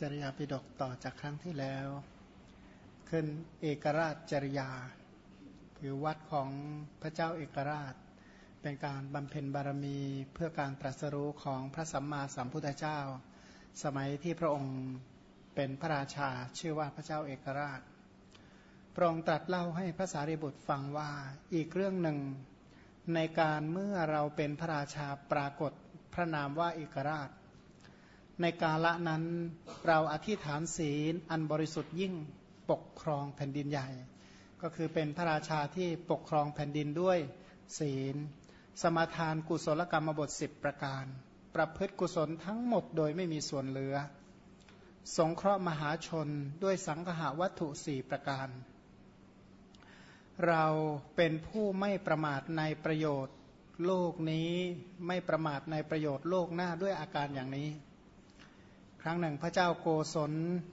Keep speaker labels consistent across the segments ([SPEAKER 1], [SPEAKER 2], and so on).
[SPEAKER 1] จริยาปิฎกต่อจากครั้งที่แล้ว ขึ้นเอกราชจริยา คือวัดของพระเจ้าเอกราช เป็นการบำเพ็ญบารมีเพื่อการตรัสรู้ของพระสัมมาสัมพุทธเจ้า สมัยที่พระองค์เป็นพระราชาชื่อว่าพระเจ้าเอกราช พระองค์ตรัสเล่าให้พระสารีบุตรฟังว่าอีกเรื่องหนึ่งในการเมื่อเราเป็นพระราชาปรากฏพระนามว่าเอกราช ในกาละนั้นเราอธิษฐานศีลอันบริสุทธิ์ยิ่งปกครองแผ่นดินใหญ่ ก็คือเป็นพระราชาที่ปกครองแผ่นดินด้วยศีล สมาทานกุศลกรรมบทสิบประการ ประพฤติกุศลทั้งหมดโดยไม่มีส่วนเหลือ สงเคราะห์มหาชนด้วยสังหาวัตถุสี่ประการ เราเป็นผู้ไม่ประมาทในประโยชน์โลกนี้ไม่ประมาทในประโยชน์โลกหน้าด้วยอาการอย่างนี้ ครั้งหนึ่งพระเจ้าโกศล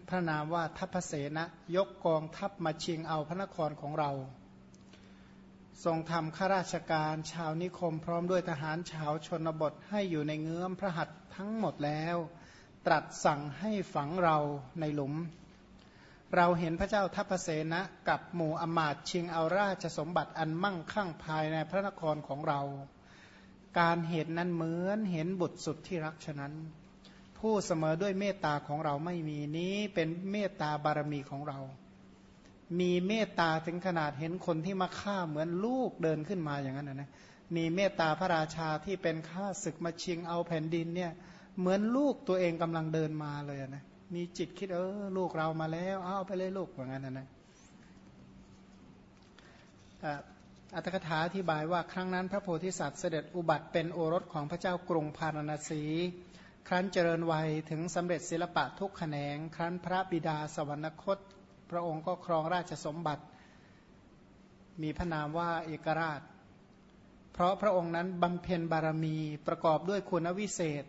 [SPEAKER 1] พระนามว่าทัพเสนะยกกองทัพมาชิงเอาพระนครของเรา ทรงทำข้าราชการชาวนิคมพร้อมด้วยทหารชาวชนบทให้อยู่ในเงื้อมพระหัตถ์ทั้งหมดแล้ว ตรัสสั่งให้ฝังเราในหลุม เราเห็นพระเจ้าทัพเสนะกับหมู่อมาตชิงเอาราชสมบัติอันมั่งคั่งภายในพระนครของเรา การเหตุนั้นเหมือนเห็นบุตรสุดที่รักฉะนั้น ผู้เสมอด้วยเมตตาของเราไม่มีนี้เป็นเมตตาบารมีของเรา มีเมตตาถึงขนาดเห็นคนที่มาฆ่าเหมือนลูกเดินขึ้นมาอย่างนั้นนะมีเมตตาพระราชาที่เป็นข้าศึกมาชิงเอาแผ่นดินเนี่ยเหมือนลูกตัวเองกำลังเดินมาเลยนะมีจิตคิดเออลูกเรามาแล้ว เอาไปเลยลูกอย่างนั้นนะอัตถกถาอธิบายว่าครั้งนั้นพระโพธิสัตว์เสด็จอุบัติเป็นโอรสของพระเจ้ากรุงพาราณสี ครั้นเจริญวัยถึงสำเร็จศิลปะทุกแขนง ครั้นพระบิดาสวรรคต พระองค์ก็ครองราชสมบัติ มีพระนามว่าเอกราช เพราะพระองค์นั้นบำเพ็ญบารมีประกอบด้วยคุณวิเศษ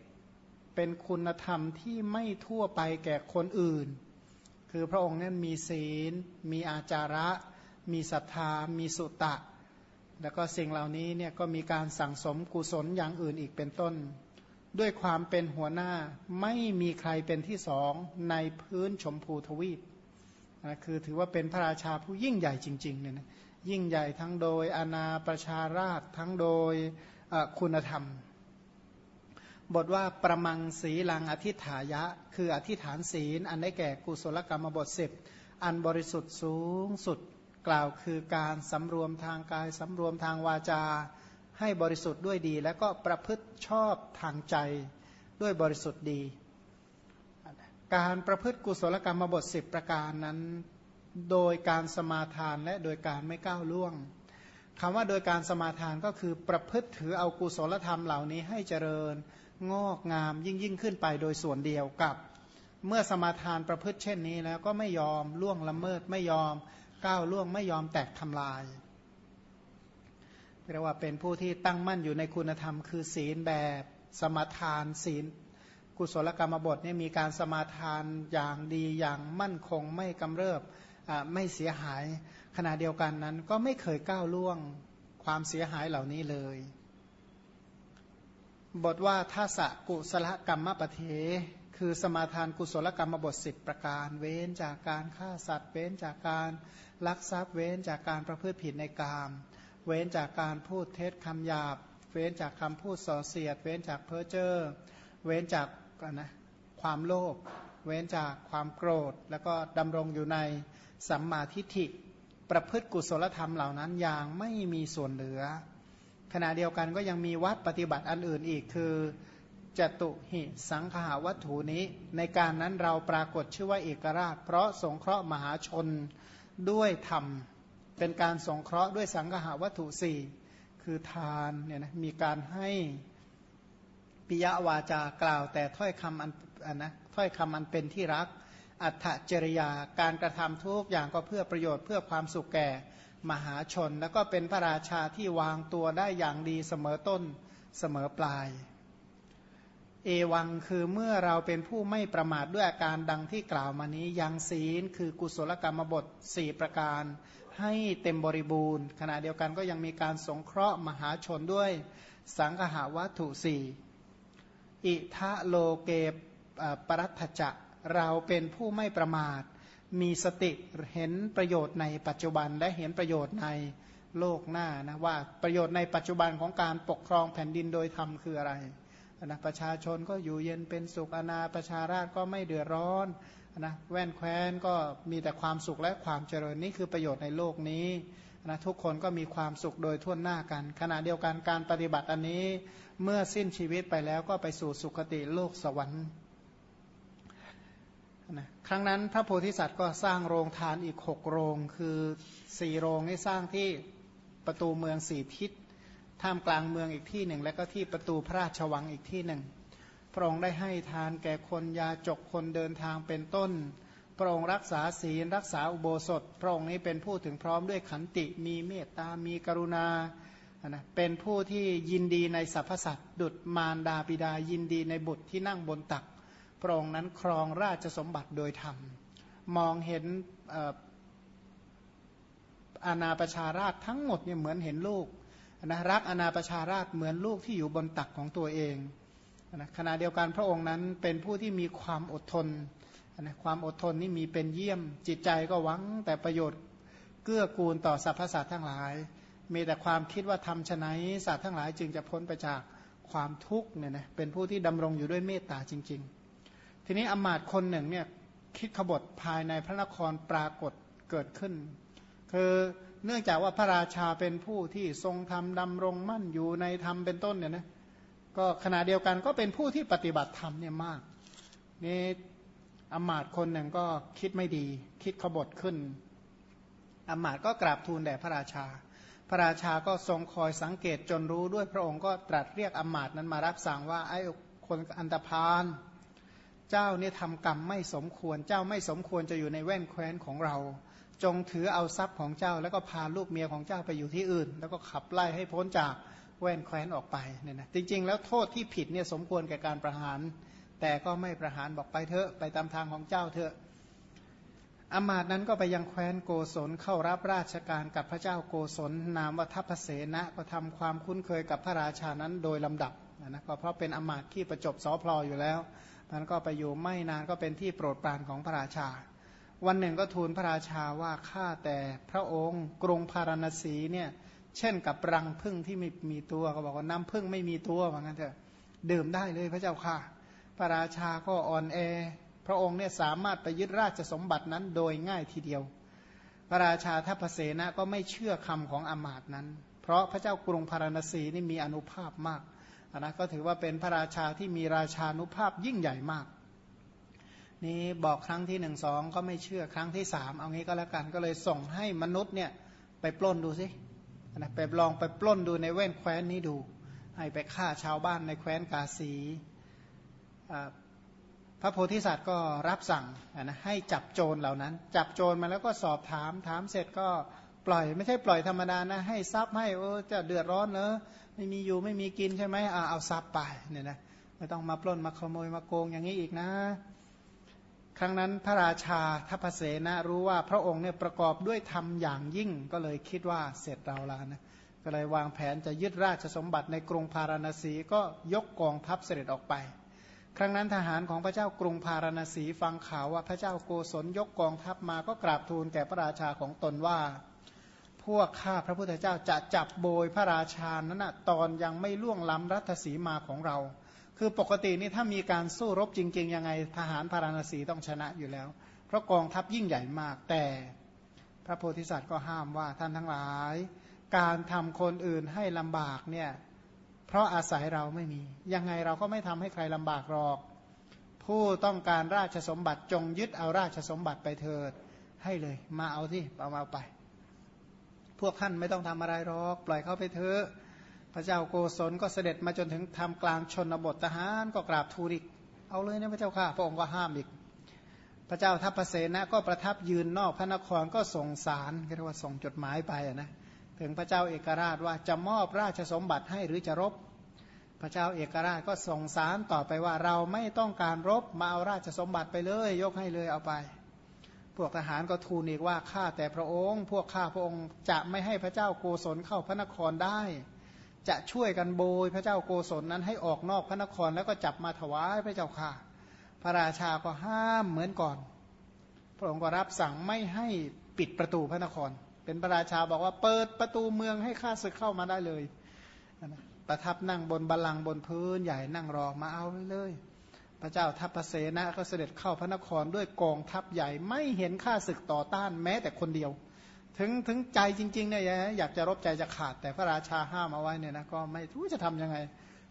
[SPEAKER 1] เป็นคุณธรรมที่ไม่ทั่วไปแก่คนอื่น คือพระองค์นั้นมีศีล มีอาจาระ มีศรัทธา มีสุตะ แล้วก็สิ่งเหล่านี้เนี่ยก็มีการสั่งสมกุศลอย่างอื่นอีกเป็นต้น ด้วยความเป็นหัวหน้าไม่มีใครเป็นที่สองในพื้นชมพูทวีปนะคือถือว่าเป็นพระราชาผู้ยิ่งใหญ่จริงๆเนี่ยนะยิ่งใหญ่ทั้งโดยอาณาประชาราชทั้งโดยคุณธรรม บทว่าประมังสีลังอธิฐายะ คืออธิฐานศีล อันได้แก่กุศลกรรมบทสิบอันบริสุทธิ์สูงสุดกล่าวคือการสำรวมทางกายสำรวมทางวาจา ให้บริสุทธิ์ด้วยดี แล้วก็ประพฤติชอบทางใจด้วยบริสุทธิ์ดี การประพฤติกุศลกรรมบทสิบประการนั้น โดยการสมาทานและโดยการไม่ก้าวล่วงคำว่าโดยการสมาทานก็คือประพฤติถือเอากุศลธรรมเหล่านี้ให้เจริญงอกงามยิ่งยิ่งขึ้นไปโดยส่วนเดียวกับ เมื่อสมาทานประพฤติเช่นนี้แล้วก็ไม่ยอมล่วงละเมิดไม่ยอมก้าวล่วงไม่ยอมแตกทำลาย เรียกว่าเป็นผู้ที่ตั้งมั่นอยู่ในคุณธรรม คือศีลแบบสมาทานศีล กุศลกรรมบทนี่มีการสมาทานอย่างดีอย่างมั่นคงไม่กำเริบไม่เสียหายขณะเดียวกันนั้นก็ไม่เคยก้าวล่วงความเสียหายเหล่านี้เลย บทว่าทัศกุศลกรรมปเท คือสมาทานกุศลกรรมบทสิบประการ เว้นจากการฆ่าสัตว์ เว้นจากการลักทรัพย์เว้นจากการประพฤติผิดในกาม เว้นจากการพูดเท็จคำหยาบ เว้นจากคำพูดส่อเสียด เว้นจากเพ้อเจ้อเว้นจากนะความโลภเว้นจากความโกรธ แล้วก็ดำรงอยู่ในสัมมาทิฏฐิ ประพฤติกุศลธรรมเหล่านั้นอย่างไม่มีส่วนเหลือ ขณะเดียวกันก็ยังมีวัดปฏิบัติอันอื่นอีกคือจตุหิสังขาวัตถุนี้ ในการนั้นเราปรากฏชื่อว่าเอกราช เพราะสงเคราะห์มหาชนด้วยธรรม เป็นการสงเคราะห์ด้วยสังหาวัตถุสี่คือทานเนี่ยนะมีการให้ปิยวาจากล่าว แต่ถ้อยคำอันนะถ้อยคำอันเป็นที่รัก อัตจริยาการกระทำทุกอย่างก็เพื่อประโยชน์เพื่อความสุขแก่มหาชน แล้วก็เป็นพระราชาที่วางตัวได้อย่างดีเสมอต้นเสมอปลาย เอวังคือเมื่อเราเป็นผู้ไม่ประมาทด้วยอาการดังที่กล่าวมานี้ยังศีลคือกุศลกรรมบทสี่ประการ ให้เต็มบริบูรณ์ ขณะเดียวกันก็ยังมีการสงเคราะห์มหาชนด้วยสังหาวัตถุสี่อิทะโลเกปรัตถจะเราเป็นผู้ไม่ประมาท มีสติเห็นประโยชน์ในปัจจุบันและเห็นประโยชน์ในโลกหน้านะว่าประโยชน์ในปัจจุบันของการปกครองแผ่นดินโดยธรรมคืออะไร นะประชาชนก็อยู่เย็นเป็นสุขอนาประชาราชก็ไม่เดือดร้อนนะแว่นแคว้นก็มีแต่ความสุขและความเจริญนี่คือประโยชน์ในโลกนี้นะทุกคนก็มีความสุขโดยทั่วหน้ากัน ขณะเดียวกันการปฏิบัติอันนี้เมื่อสิ้นชีวิตไปแล้วก็ไปสู่สุคติโลกสวรรค์นะครั้งนั้นพระโพธิสัตว์ก็สร้างโรงทานอีกหกโรง คือสี่โรงให้สร้างที่ประตูเมืองสี่ทิศ ท่ามกลางเมืองอีกที่หนึ่ง และก็ที่ประตูพระราชวังอีกที่หนึ่ง พระองค์ได้ให้ทานแก่คนยาจกคนเดินทางเป็นต้น พระองค์รักษาศีลรักษาอุโบสถ พระองค์นี้เป็นผู้ถึงพร้อมด้วยขันติมีเมตตา มีกรุณานะเป็นผู้ที่ยินดีในสรรพสัตว์ดุดมารดาบิดายินดีในบุตรที่นั่งบนตัก พระองค์นั้นครองราชสมบัติโดยธรรม มองเห็นอาณาประชาราชทั้งหมดเนี่ยเหมือนเห็นลูก นะรักอนาประชาราชเหมือนลูกที่อยู่บนตักของตัวเองนะขณะเดียวกันพระองค์นั้นเป็นผู้ที่มีความอดทนนะความอดทนนี่มีเป็นเยี่ยม จิตใจก็หวังแต่ประโยชน์เกื้อกูลต่อสรรพสัตว์ทั้งหลาย มีแต่ความคิดว่าทำชนะสัตว์ทั้งหลาย จึงจะพ้นไปจากความทุกข์เนี่ยนะเป็นผู้ที่ดำรงอยู่ด้วยเมตตาจริง ๆ ทีนี้อมาตคนหนึ่งเนี่ยคิดขบฏภายในพระนครปรากฏเกิดขึ้น คือ เนื่องจากว่าพระราชาเป็นผู้ที่ทรงธรรมดำรงมั่นอยู่ในธรรมเป็นต้นเนี่ยนะก็ขณะเดียวกันก็เป็นผู้ที่ปฏิบัติธรรมเนี่ยมากนี่อมาตคนหนึ่งก็คิดไม่ดี คิดขบฏขึ้นอมาตก็กราบทูลแด่พระราชา พระราชาก็ทรงคอยสังเกตจนรู้ด้วยพระองค์ก็ตรัสเรียกอมาตนั้นมารับสั่งว่าไอ้คนอันตรพานเจ้าเนี่ยทำกรรมไม่สมควร เจ้าไม่สมควรจะอยู่ในแว่นแคว้นของเรา จงถือเอาทรัพย์ของเจ้า แล้วก็พาลูกเมียของเจ้าไปอยู่ที่อื่น แล้วก็ขับไล่ให้พ้นจากแว่นแคว้นออกไปเนี่ยนะจริง ๆ แล้วโทษที่ผิดเนี่ยสมควรแก่การประหาร แต่ก็ไม่ประหารบอกไปเถอะไปตามทางของเจ้าเถอะอามาตนั้นก็ไปยังแคว้นโกศลเข้ารับราชการกับพระเจ้าโกศลนามวัทัพเสนะก็ทำความคุ้นเคยกับพระราชานั้นโดยลำดับนะก็เพราะเป็นอามาตที่ประจบสอพลออยู่แล้วมันก็ไปอยู่ไม่นานก็เป็นที่โปรดปรานของพระราชา วันหนึ่งก็ทูลพระราชาว่าข้าแต่พระองค์กรุงพาราณสีเนี่ยเช่นกับรังพึ่งที่ไม่มีตัวก็บอกว่าน้ำพึ่งไม่มีตัวว่างั้นเถอะดื่มได้เลยพระเจ้าค่ะ พระราชาก็อ่อนแอ พระองค์เนี่ยสามารถไปยึดราชสมบัตินั้นโดยง่ายทีเดียว พระราชาทัพเสนะก็ไม่เชื่อคำของอมาตนั้น เพราะพระเจ้ากรุงพาราณสีนี่มีอนุภาพมากนะก็ถือว่าเป็นพระราชาที่มีราชานุภาพยิ่งใหญ่มาก นี้บอกครั้งที่หนึ่งสองก็ไม่เชื่อครั้งที่สามเอางี้ก็แล้วกัน ก็เลยส่งให้มนุษย์เนี่ยไปปล้นดูสินะไปลองไปปล้นดูในแว่นแคว้นนี้ดู ให้ไปฆ่าชาวบ้านในแคว้นกาสีพระโพธิสัตว์ก็รับสั่งนะให้จับโจรเหล่านั้น จับโจรมาแล้วก็สอบถามถามเสร็จก็ปล่อยไม่ใช่ปล่อยธรรมดานะให้ทรัพย์ให้โอ้จะเดือดร้อนเนอะไม่มีอยู่ไม่มีกินใช่ไหมเอาเอาทรัพย์ไปเนี่ยนะไม่ต้องมาปล้นมาขโมยมาโกงอย่างนี้อีกนะ ครั้งนั้นพระราชาทัพเสนะรู้ว่าพระองค์เนี่ยประกอบด้วยธรรมอย่างยิ่งก็เลยคิดว่าเสร็จเราแล้วนะก็เลยวางแผนจะยึดราชสมบัติในกรุงพาราณสีก็ยกกองทัพเสด็จออกไป ครั้งนั้นทหารของพระเจ้ากรุงพาราณสีฟังข่าวว่าพระเจ้าโกศลยกกองทัพมาก็กราบทูลแก่พระราชาของตนว่า พวกข้าพระพุทธเจ้าจะจับโบยพระราชานั้นนะตอนยังไม่ล่วงล้ำรัตสีมาของเรา คือปกตินี่ถ้ามีการสู้รบจริง ๆ ยังไงทหารพาราณสีต้องชนะอยู่แล้ว เพราะกองทัพยิ่งใหญ่มาก แต่พระโพธิสัตว์ก็ห้ามว่าท่านทั้งหลาย การทำคนอื่นให้ลำบากเนี่ยเพราะอาศัยเราไม่มี ยังไงเราก็ไม่ทำให้ใครลำบากหรอก ผู้ต้องการราชสมบัติจงยึดเอาราชสมบัติไปเถิด ให้เลย มาเอาที่เอามาไป พวกท่านไม่ต้องทำอะไรหรอก ปล่อยเขาไปเถอะ พระเจ้าโกศลก็เสด็จมาจนถึงทำกลางชนบททหารก็กราบทูลอีก เอาเลยนะพระเจ้าข้าพระองค์ก็ห้ามอีก พระเจ้าทัพเสนะก็ประทับยืนนอกพระนครก็ส่งสารเรียกว่าส่งจดหมายไปนะถึงพระเจ้าเอกราชว่าจะมอบราชสมบัติให้หรือจะรบ พระเจ้าเอกราชก็ส่งสารต่อไปว่าเราไม่ต้องการรบมาเอาราชสมบัติไปเลย ยกให้เลยเอาไป พวกทหารก็ทูลอีกว่าข้าแต่พระองค์ พวกข้าพระองค์จะไม่ให้พระเจ้าโกศลเข้าพระนครได้ จะช่วยกันโบยพระเจ้าโกศลนั้นให้ออกนอกพระนครแล้วก็จับมาถวายพระเจ้าค่ะ พระราชาก็ห้ามเหมือนก่อน พระองค์ก็รับสั่งไม่ให้ปิดประตูพระนคร เป็นพระราชาบอกว่าเปิดประตูเมืองให้ข้าศึกเข้ามาได้เลยประทับนั่งบนบัลลังก์บนพื้นใหญ่นั่งรอมาเอาเลยพระเจ้าทัพเสนาก็เสด็จเข้าพระนครด้วยกองทัพใหญ่ไม่เห็นข้าศึกต่อต้านแม้แต่คนเดียว ถึงถึงใจจริงๆเนี่ยอยากจะรบใจจะขาดแต่พระราชาห้ามเอาไว้เนี่ยนะก็ไม่รู้จะทํำยังไง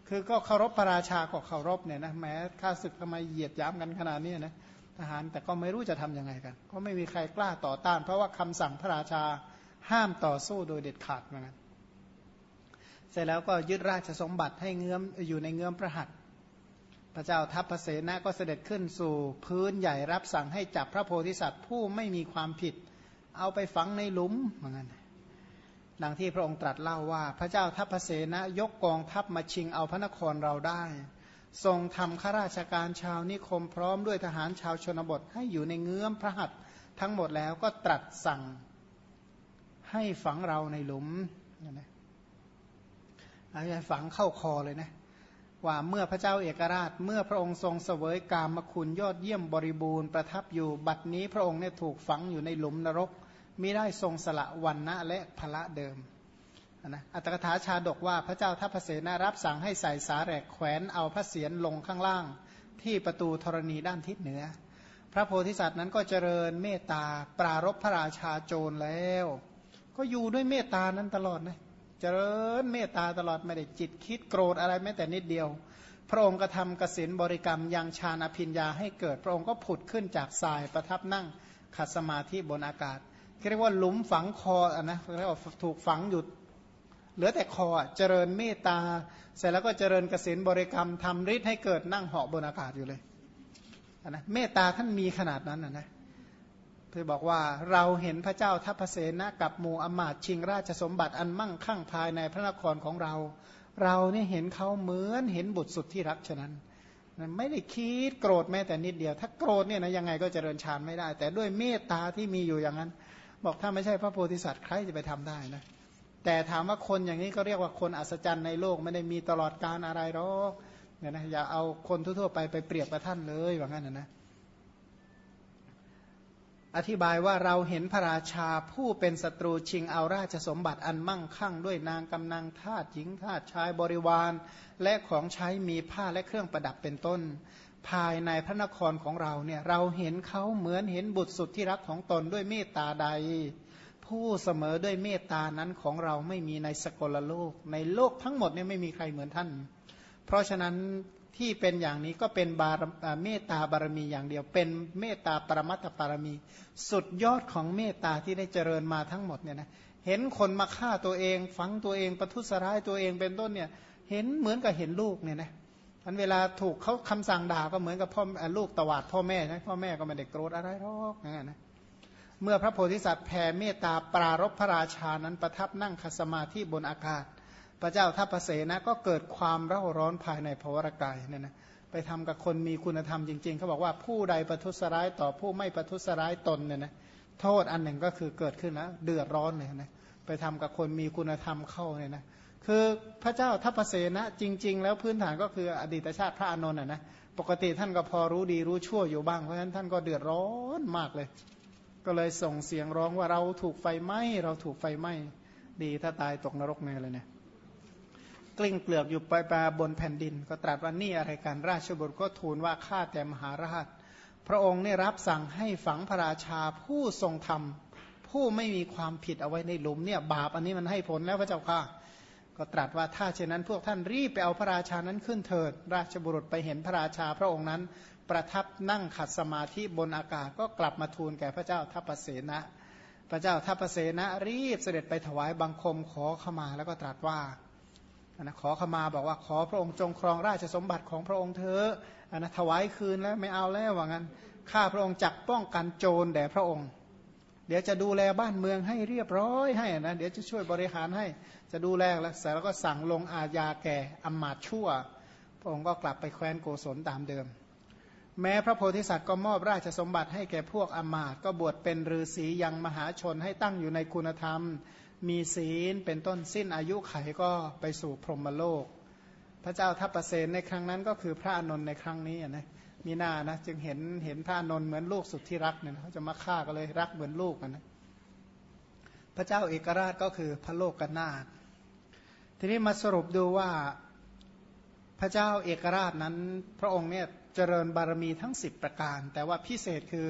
[SPEAKER 1] คือก็เคารพพระราชาก็เคารพเนี่ยนะแม้ข้าศึกทำไมเหยียดย้ำกันขนาดนี้นะทหารแต่ก็ไม่รู้จะทํำยังไงกัน ก็ไม่มีใครกล้าต่อต้าน เพราะว่าคำสั่งพระราชาห้ามต่อสู้โดยเด็ดขาดเหมือนกันเสร็จแล้วก็ยึดราชสมบัติให้เงื้อมอยู่ในเงื้อมพระหัตถ์พระเจ้าทัพพระเสนาก็เสด็จขึ้นสู่พื้นใหญ่รับสั่งให้จับพระโพธิสัตว์ผู้ไม่มีความผิด เอาไปฝังในหลุมเหมือนกันดังที่พระองค์ตรัสเล่าว่า พระเจ้าทัพพระเสนายกกองทัพมาชิงเอาพระนครเราได้ ทรงทำข้าราชการชาวนิคมพร้อมด้วยทหารชาวชนบทให้อยู่ในเงื้อมพระหัตถ์ทั้งหมดแล้วก็ตรัสสั่งให้ฝังเราในหลุมนะอาใจฝังเข้าคอเลยนะว่าเมื่อพระเจ้าเอกราช เมื่อพระองค์ทรงเสวยกามคุณยอดเยี่ยมบริบูรณ์ประทับอยู่บัดนี้พระองค์เนี่ยถูกฝังอยู่ในหลุมนรก มิได้ทรงสละวันนะและพละเดิมนะอัตถกถาชาดกว่าพระเจ้าทัพเสนารับสั่งให้ใส่สาแหลกแขวนเอาพระเศียรลงข้างล่าง ที่ประตูธรณีด้านทิศเหนือ พระโพธิสัตว์นั้นก็เจริญเมตตาปรารบพระราชาโจรแล้ว ก็อยู่ด้วยเมตตานั้นตลอดนะเจริญเมตตาตลอดไม่ได้จิตคิดโกรธอะไรแม้แต่นิดเดียว พระองค์กระทำกสินบริกรรมยังฌานอภิญญาให้เกิดพระองค์ก็ผุดขึ้นจากทรายประทับนั่งขัดสมาธิบนอากาศ เรียกว่าหลุมฝังคออะนะเรียกว่าถูกฝังอยู่เหลือแต่คอเจริญเมตตา เสร็จแล้วก็เจริญกสินบริกรรมทำฤทธิ์ให้เกิดนั่งเหาะบนอากาศอยู่เลยนะเมตตาท่านมีขนาดนั้นนะนะเธอบอกว่าเราเห็นพระเจ้าทัพเสนะกับหมู่อมาตชิงราชสมบัติอันมั่งคั่งภายในพระนครของเรา เราเนี่ยเห็นเขาเหมือนเห็นบุตรสุดที่รักฉะนั้นไม่ได้คิดโกรธแม้แต่นิดเดียว ถ้าโกรธเนี่ยนะยังไงก็เจริญฌานไม่ได้ แต่ด้วยเมตตาที่มีอยู่อย่างนั้น บอกถ้าไม่ใช่พระโพธิสัตว์ใครจะไปทำได้นะแต่ถามว่าคนอย่างนี้ก็เรียกว่าคนอัศจรรย์ในโลกไม่ได้มีตลอดการอะไรหรอกเนี่ยนะอย่าเอาคนทั่วๆไปไปเปรียบกับท่านเลยว่างั้นนะนะ อธิบายว่าเราเห็นพระราชาผู้เป็นศัตรูชิงเอาราชสมบัติอันมั่งคั่ง ด้วยนางกำนังทาสหญิงทาสชายบริวาร และของใช้มีผ้าและเครื่องประดับเป็นต้น ภายในพระนครของเราเนี่ยเราเห็นเขาเหมือนเห็นบุตรสุดที่รักของตนด้วยเมตตาใด ผู้เสมอด้วยเมตตานั้นของเราไม่มีในสกลโลก ในโลกทั้งหมดเนี่ยไม่มีใครเหมือนท่าน เพราะฉะนั้น ที่เป็นอย่างนี้ก็เป็นบารเมตตาบารมีอย่างเดียว เป็นเมตตาปรมัตถบารมี สุดยอดของเมตตาที่ได้เจริญมาทั้งหมดเนี่ยนะเห็นคนมาฆ่าตัวเอง ฝังตัวเองประทุษร้ายตัวเองเป็นต้นเนี่ยเห็นเหมือนกับเห็นลูกเนี่ยนะอันเวลาถูกเขาคำสั่งด่าก็เหมือนกับพ่อลูกตวาดพ่อแม่นะพ่อแม่ก็ไม่ได้โกรธอะไรหรอกอย่างนั้นนะเมื่อพระโพธิสัตว์แผ่เมตตาปรารบพระราชานั้นประทับนั่งคสมาธิบนอากาศ พระเจ้าทัพเสนะก็เกิดความเร่าร้อนภายในภวรกายเนี่ยนะไปทำกับคนมีคุณธรรมจริง ๆ เขาบอกว่าผู้ใดประทุษร้ายต่อผู้ไม่ประทุษร้ายตนเนี่ยนะโทษอันหนึ่งก็คือเกิดขึ้นแล้วเดือดร้อนเลยนะไปทำกับคนมีคุณธรรมเข้าเนี่ยนะคือพระเจ้าทัพเสนะจริง ๆ แล้วพื้นฐานก็คืออดีตชาติพระอานนท์นะปกติท่านก็พอรู้ดีรู้ชั่วอยู่บ้างเพราะฉะนั้นท่านก็เดือดร้อนมากเลย ก็เลยส่งเสียงร้องว่าเราถูกไฟไหม้เราถูกไฟไหม้ดีถ้าตายตกนรกแน่เลยเนี่ย กลิ้งเกลือกอยู่ไปปาบนแผ่นดิน ก็ตรัสว่านี่อะไรกันราชบุตรก็ทูลว่าข้าแต่มหาราช พระองค์ได้รับสั่งให้ฝังพระราชาผู้ทรงธรรม ผู้ไม่มีความผิดเอาไว้ในหลุมเนี่ยบาปอันนี้มันให้ผลแล้วพระเจ้าค่ะ ก็ตรัสว่าถ้าเช่นนั้นพวกท่านรีบไปเอาพระราชานั้นขึ้นเถิด ราชบุรุษไปเห็นพระราชาพระองค์นั้น ประทับนั่งขัดสมาธิบนอากาศก็กลับมาทูลแก่พระเจ้าทัพเสนะพระเจ้าทัพเสนะรีบเสด็จไปถวายบังคมขอขมาแล้วก็ตรัสว่า นะขอขมาบอกว่าขอพระองค์จงครองราชสมบัติของพระองค์เถอะนะถวายคืนแล้วไม่เอาแล้วว่างั้นข้าพระองค์จักป้องกันโจรแด่พระองค์ เดี๋ยวจะดูแลบ้านเมืองให้เรียบร้อยให้นะเดี๋ยวจะช่วยบริหารให้จะดูแลแล้วเสร็จแล้วก็สั่งลงอาญาแก่อำมาตชั่ว พระองค์ก็กลับไปแคว้นโกศลตามเดิม แม้พระโพธิสัตว์ก็มอบราชสมบัติให้แก่พวกอมาตก็บวชเป็นฤาษียังมหาชนให้ตั้งอยู่ในคุณธรรม มีศีลเป็นต้นสิ้นอายุไขก็ไปสู่พรหมโลก พระเจ้าทัพเปรตในครั้งนั้นก็คือพระอนนท์ในครั้งนี้นะมีหน้านะจึงเห็นเห็นพระนนท์เหมือนลูกสุดที่รักเนี่ยเขาจะมาฆ่าก็เลยรักเหมือนลูกนนะพระเจ้าเอกราชก็คือพระโลกกนาถทีนี้มาสรุปดูว่าพระเจ้าเอกราชนั้น พระองค์เนี่ยเจริญบารมีทั้ง 10 ประการ แต่ว่าพิเศษคือ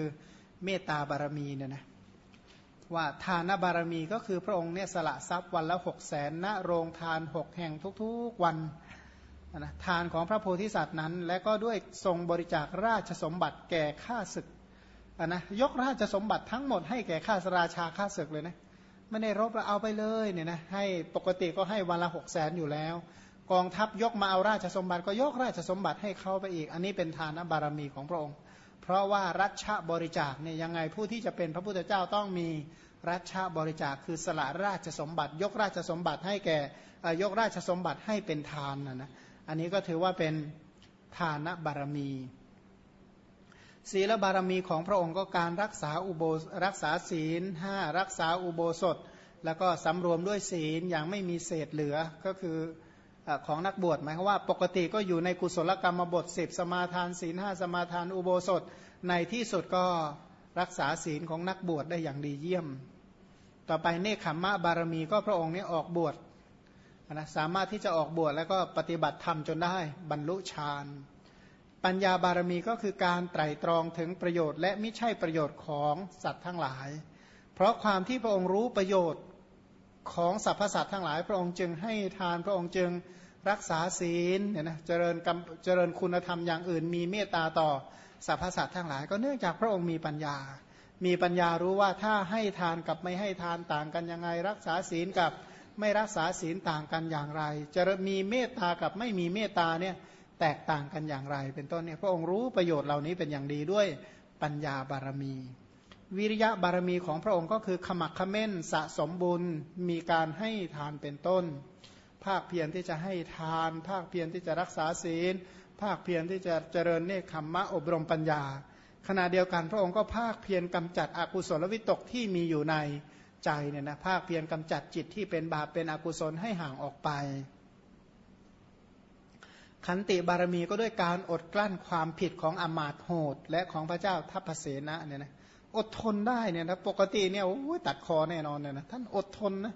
[SPEAKER 1] เมตตาบารมีเนี่ยนะ ว่าทานบารมีก็คือพระองค์เนี่ยสละทรัพย์วันละหกแสนณโรงทานหกแห่งทุกๆวันนะทานของพระโพธิสัตว์นั้น และก็ด้วยทรงบริจาคราชสมบัติแก่ข้าศึกนะยกราชสมบัติทั้งหมดให้แก่ข้าสราชาข้าศึกเลยนะไม่ได้รบเราเอาไปเลยเนี่ยนะให้ปกติก็ให้วันละหกแสนอยู่แล้ว กองทัพยกมาเอาราชสมบัติก็ยกราชสมบัติให้เขาไปอีก อันนี้เป็นทานบารมีของพระองค์ เพราะว่ารัชบริจาคเนี่ยยังไงผู้ที่จะเป็นพระพุทธเจ้าต้องมีรัชบริจาคคือสละราชสมบัติ ยกราชสมบัติให้แก่ยกราชสมบัติให้เป็นทานนะนะอันนี้ก็ถือว่าเป็นทานบารมี ศีลบารมีของพระองค์ก็การรักษาอุโบรักษาศีลห้ารักษาอุโบสถ แล้วก็สำรวมด้วยศีลอย่างไม่มีเศษเหลือก็คือ ของนักบวชหมายความว่า ปกติก็อยู่ในกุศลกรรมบทสิบสมาทานศีลห้าสมาทานอุโบสถ ในที่สุดก็รักษาศีลของนักบวชได้อย่างดีเยี่ยม ต่อไปเนคขมมะบารมีก็พระองค์นี้ออกบวชนะสามารถที่จะออกบวชแล้วก็ปฏิบัติธรรมจนได้บรรลุฌาน ปัญญาบารมีก็คือการไตรตรองถึงประโยชน์ และไม่ใช่ประโยชน์ของสัตว์ทั้งหลาย เพราะความที่พระองค์รู้ประโยชน์ ของสรรพสัตว์ทั้งหลาย พระองค์จึงให้ทานพระองค์จึงรักษาศีลเนี่ยนะเจริญเจริญคุณธรรมอย่างอื่น มีเมตตาต่อสรรพสัตว์ทั้งหลาย ก็เนื่องจากพระองค์มีปัญญา มีปัญญารู้ว่าถ้าให้ทานกับไม่ให้ทานต่างกันยังไง รักษาศีลกับไม่รักษาศีลต่างกันอย่างไร จะมีเมตตากับไม่มีเมตตาเนี่ยแตกต่างกันอย่างไร เป็นต้นเนี่ยพระองค์รู้ประโยชน์เหล่านี้เป็นอย่างดีด้วยปัญญาบารมี วิริยะบารมีของพระองค์ก็คือขมักขม้นสะสมบุญมีการให้ทานเป็นต้น ภาคเพียรที่จะให้ทาน ภาคเพียรที่จะรักษาศีล ภาคเพียรที่จะเจริญเนคขมมะอบรมปัญญา ขณะเดียวกันพระองค์ก็ภาคเพียรกำจัดอกุศลวิตกที่มีอยู่ในใจเนี่ยนะภาคเพียรกำจัดจิตที่เป็นบาปเป็นอกุศลให้ห่างออกไปขันติบารมีก็ด้วยการอดกลั้นความผิดของอมาตโหด และของพระเจ้าทัพเสนะเนี่ยนะ อดทนได้เนี่ยนะปกติเนี่ยโอ้ยตัดคอแน่นอนเนี่ยนะท่านอดทนนะ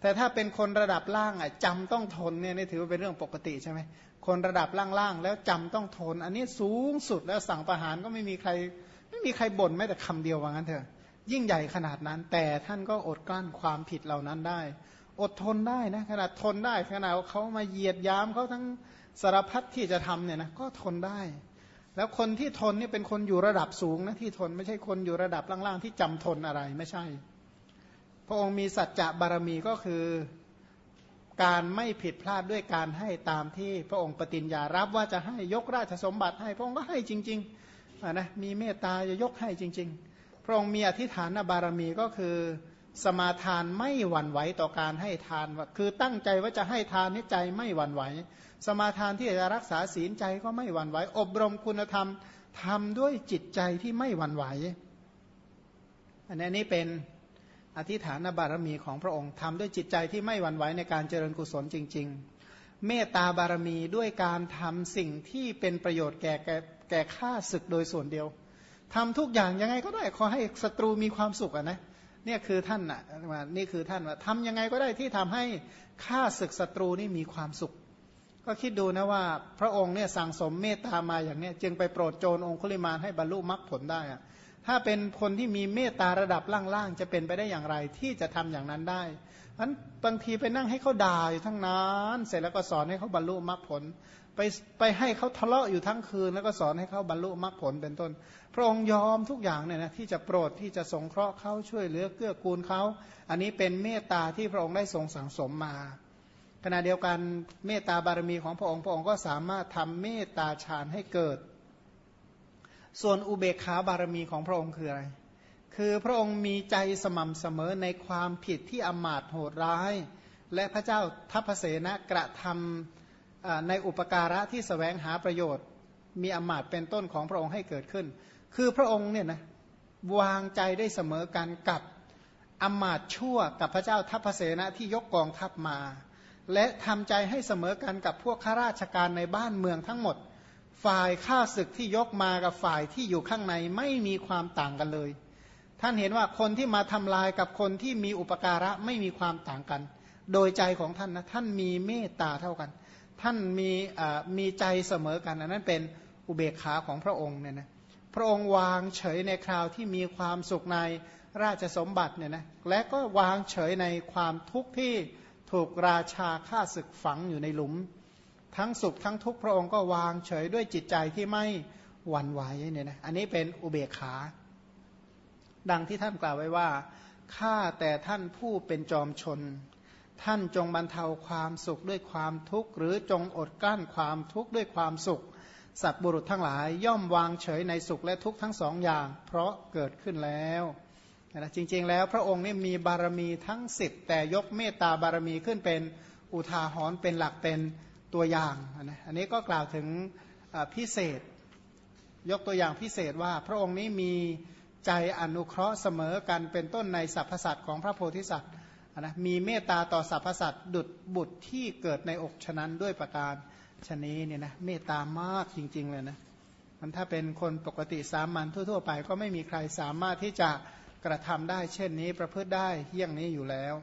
[SPEAKER 1] แต่ถ้าเป็นคนระดับล่างอะจำต้องทนเนี่ยนี่ถือว่าเป็นเรื่องปกติใช่ไหมคนระดับล่างๆแล้วจำต้องทน อันนี้สูงสุดแล้วสั่งประหารก็ไม่มีใคร ไม่มีใครบ่นแม้แต่คำเดียวว่างั้นเถอะยิ่งใหญ่ขนาดนั้น แต่ท่านก็อดกลั้นความผิดเหล่านั้นได้ อดทนได้นะขนาดทนได้ขนาดเขามาเหยียดยามเขาทั้งสารพัดที่จะทำเนี่ยนะก็ทนได้ แล้วคนที่ทนนี่เป็นคนอยู่ระดับสูงนะที่ทนไม่ใช่คนอยู่ระดับล่างๆที่จำทนอะไรไม่ใช่ พระองค์มีสัจจะบารมีก็คือการไม่ผิดพลาดด้วยการให้ตามที่พระองค์ปฏิญญารับว่าจะให้ยกราชสมบัติให้พระองค์ก็ให้จริงๆนะมีเมตตาจะยกให้จริง ๆ พระองค์มีอธิษฐานบารมีก็คือสมาทานไม่หวั่นไหวต่อการให้ทาน คือตั้งใจว่าจะให้ทานนี้ใจไม่หวั่นไหว สมาทานที่จะรักษาศีลใจก็ไม่หวั่นไหว อบรมคุณธรรมทำด้วยจิตใจที่ไม่หวั่นไหว อันนี้เป็นอธิษฐานบารมีของพระองค์ทำด้วยจิตใจที่ไม่หวั่นไหวในการเจริญกุศลจริง ๆ เมตตาบารมีด้วยการทำสิ่งที่เป็นประโยชน์แก่แก่ข้าศึกโดยส่วนเดียวทำทุกอย่างยังไงก็ได้ขอให้ศัตรูมีความสุขอะนะเนี่ยคือท่านอะนี่คือท่านว่าทำยังไงก็ได้ที่ทำให้ฆ่าศึกศัตรูนี่มีความสุข ก็คิดดูนะว่าพระองค์เนี่ยสั่งสมเมตตามาอย่างเนี้ยจึงไปโปรดโจรองคุลิมานให้บรรลุมรรคผลได้อะถ้าเป็นคนที่มีเมตตาระดับล่างๆ จะเป็นไปได้อย่างไรที่จะทำอย่างนั้นได้นั้นบางทีไปนั่งให้เขาด่าอยู่ทั้งนั้น เสร็จแล้วก็สอนให้เขาบรรลุมรรคผล ไปไปให้เขาทะเลาะอยู่ทั้งคืน แล้วก็สอนให้เขาบรรลุมรรคผลเป็นต้น พระองค์ยอมทุกอย่างเนี่ยนะที่จะโปรดที่จะสงเคราะห์เขาช่วยเหลือเกื้อกูลเขา อันนี้เป็นเมตตาที่พระองค์ได้ทรงสั่งสมมา ขณะเดียวกันเมตตาบารมีของพระองค์พระองค์ก็สามารถทำเมตตาฌานให้เกิด ส่วนอุเบกขาบารมีของพระองค์คืออะไร คือพระองค์มีใจสม่ำเสมอในความผิดที่อมาตโหดร้าย และพระเจ้าทัพเสนกระทำในอุปการะที่สแสวงหาประโยชน์ มีอมาตเป็นต้นของพระองค์ให้เกิดขึ้น คือพระองค์เนี่ยนะวางใจได้เสมอกันกับอมาตชั่วกับพระเจ้าทัพเสนะที่ยกกองทัพมา และทำใจให้เสมอกันกับพวกข้าราชการในบ้านเมืองทั้งหมด ฝ่ายข้าศึกที่ยกมากับฝ่ายที่อยู่ข้างในไม่มีความต่างกันเลย ท่านเห็นว่าคนที่มาทำลายกับคนที่มีอุปการะไม่มีความต่างกัน โดยใจของท่านนะท่านมีเมตตาเท่ากัน ท่านมีมีใจเสมอกันอันนั้นเป็นอุเบกขาของพระองค์เนี่ยนะพระองค์วางเฉยในคราวที่มีความสุขในราชสมบัติเนี่ยนะและก็วางเฉยในความทุกข์ที่ ถูกราชาฆ่าศึกฝังอยู่ในหลุม ทั้งสุขทั้งทุกข์พระองค์ก็วางเฉยด้วยจิตใจที่ไม่หวั่นไหวเนี่ยนะอันนี้เป็นอุเบกขา ดังที่ท่านกล่าวไว้ว่าข้าแต่ท่านผู้เป็นจอมชน ท่านจงบรรเทาความสุขด้วยความทุกข์ หรือจงอดกลั้นความทุกข์ด้วยความสุข สัตบุรุษทั้งหลายย่อมวางเฉยในสุขและทุกข์ทั้งสองอย่าง เพราะเกิดขึ้นแล้ว นะจริง ๆ แล้วพระองค์นี่มีบารมีทั้งสิบแต่ยกเมตตาบารมีขึ้นเป็นอุทาหรณ์เป็นหลักเป็นตัวอย่างนะอันนี้ก็กล่าวถึงพิเศษ ยกตัวอย่างพิเศษว่าพระองค์นี้มีใจอนุเคราะห์เสมอกันเป็นต้นในสรรพสัตว์ของพระโพธิสัตว์นะมีเมตตาต่อสรรพสัตว์ดุดบุตรที่เกิดในอกฉะนั้นด้วยประการชนี้เนี่ยนะเมตตามากจริง ๆ เลยนะมันถ้าเป็นคนปกติสามัญทั่ว ๆ ไป ก็ไม่มีใครสามารถที่จะ กระทำได้เช่นนี้ประพฤติได้เยี่ยงนี้อยู่แล้ว